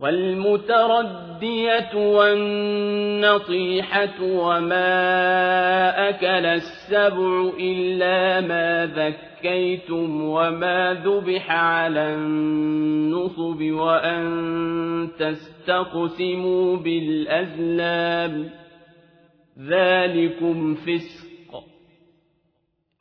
والمتردية والنطيحة وما أكل السبع إلا ما ذكيتم وما ذبح على النصب وأن تستقسموا بالأزلام. ذلكم فسق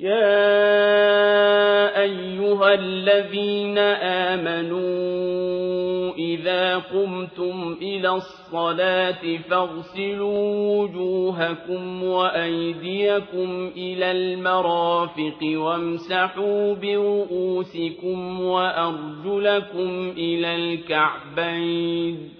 يا أيها الذين آمنوا إذا قمتم إلى الصلاة فاغسلوا وجوهكم وأيديكم إلى المرافق وامسحوا برؤوسكم وأرجلكم إلى الكعبين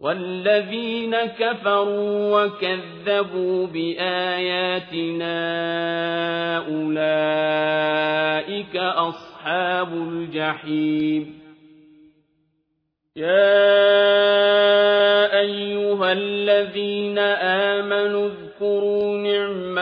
والذين كفروا وكذبوا بآياتنا أولئك أصحاب الجحيم يا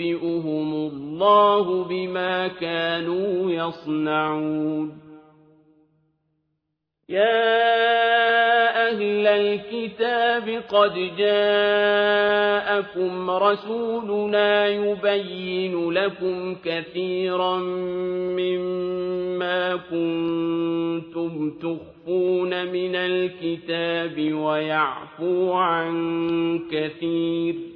ينبئهم الله بما كانوا يصنعون. يا أهل الكتاب قد جاءكم رسولنا يبين لكم كثيرا مما كنتم تخفون من الكتاب ويعفو عن كثير.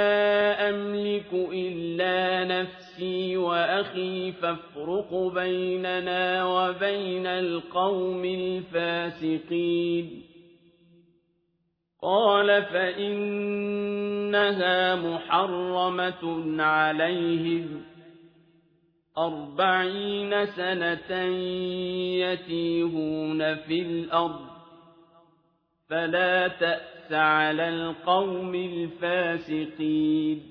إلا نفسي وأخي فافرق بيننا وبين القوم الفاسقين قال فإنها محرمة عليهم أربعين سنة يتيهون في الأرض فلا تأس على القوم الفاسقين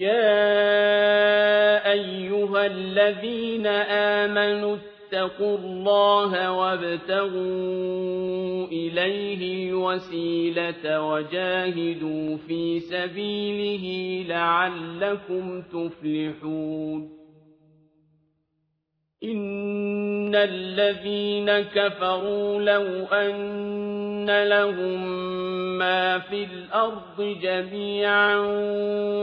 يا أيها الذين آمنوا اتقوا الله وابتغوا إليه وسيلة وجاهدوا في سبيله لعلكم تفلحون إن الذين كفروا لو أن لهم ما في الأرض جميعا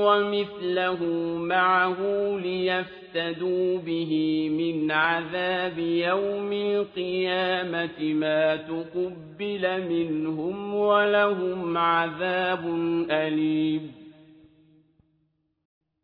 ومثله معه ليفتدوا به من عذاب يوم القيامة ما تقبل منهم ولهم عذاب أليم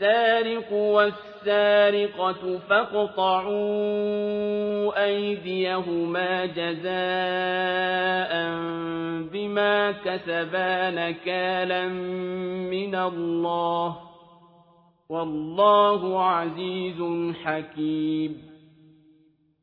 والسارق والسارقة فاقطعوا أيديهما جزاء بما كسبا نكالا من الله. والله عزيز حكيم.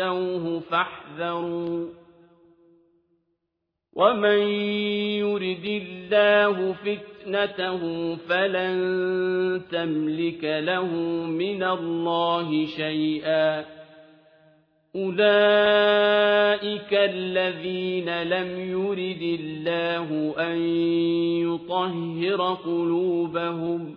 تؤتوه فاحذروا. ومن يرد الله فتنته فلن تملك له من الله شيئا. أولئك الذين لم يرد الله أن يطهر قلوبهم.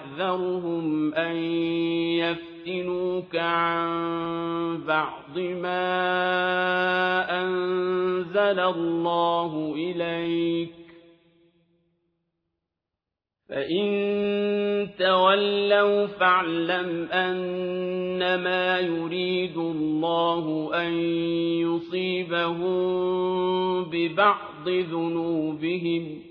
واحذرهم أن يفتنوك عن بعض ما أنزل الله إليك فإن تولوا فاعلم أنما يريد الله أن يصيبهم ببعض ذنوبهم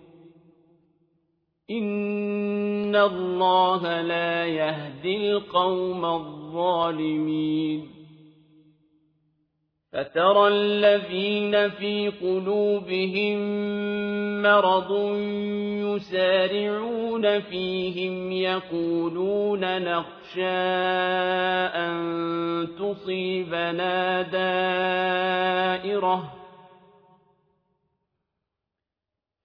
إن الله لا يهدي القوم الظالمين فترى الذين في قلوبهم مرض يسارعون فيهم يقولون نخشى أن تصيبنا دائرة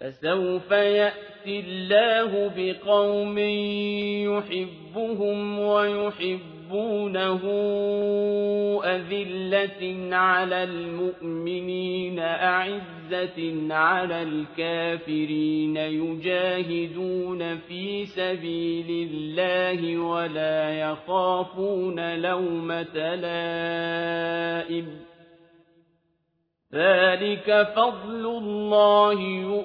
فسوف يأتي الله بقوم يحبهم ويحبونه أذلة على المؤمنين أعزة على الكافرين يجاهدون في سبيل الله ولا يخافون لومة لائم. ذلك فضل الله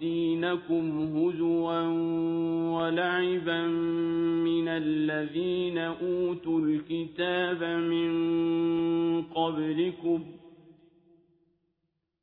دينكم هزوا ولعبا من الذين أوتوا الكتاب من قبلكم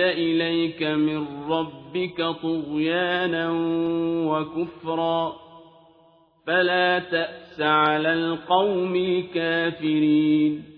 إليك من ربك طغيانا وكفرا. فلا تأس على القوم الكافرين.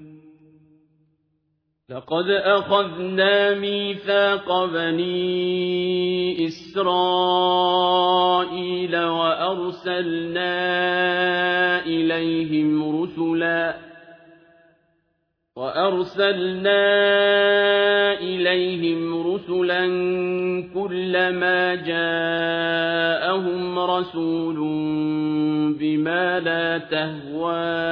لقد أخذنا ميثاق بني إسرائيل وأرسلنا إليهم رسلا وأرسلنا إليهم رسلا كلما جاءهم رسول بما لا تهوى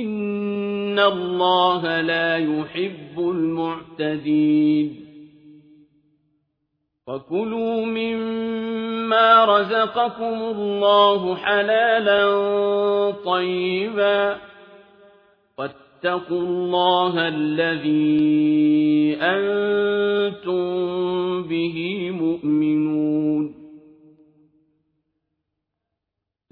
إن الله لا يحب المعتدين. وكلوا مما رزقكم الله حلالا طيبا واتقوا الله الذي أنتم به مؤمنون.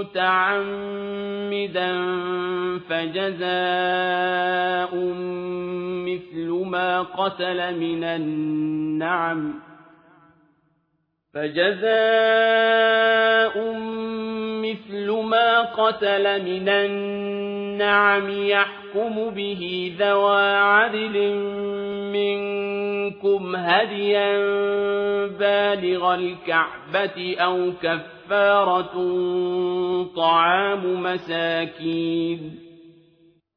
متعمدا فجزاء مثل ما قتل من النعم فجزاء مثل ما قتل من النعم يحكم به ذوى عدل منكم هديا بالغ الكعبة أو كفارة طعام مساكين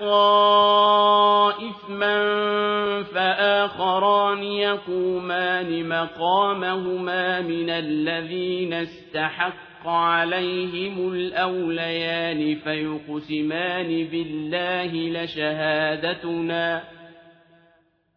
استحقا إثما فآخران يقومان مقامهما من الذين استحق عليهم الأوليان فيقسمان بالله لشهادتنا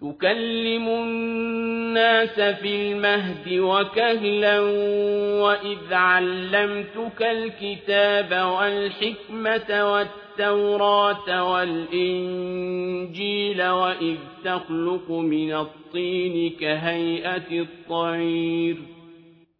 تكلم الناس في المهد وكهلا وإذ علمتك الكتاب والحكمة والتوراة والإنجيل وإذ تخلق من الطين كهيئة الطير.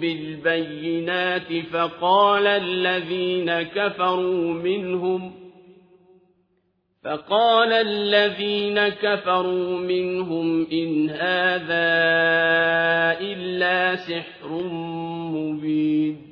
بالبينات فقال الذين كفروا منهم فقال الذين كفروا منهم إن هذا إلا سحر مبين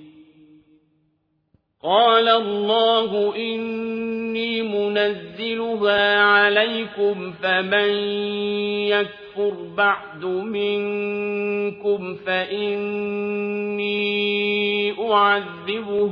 قال الله إني منزلها عليكم فمن يكفر بعد منكم فإني أعذبه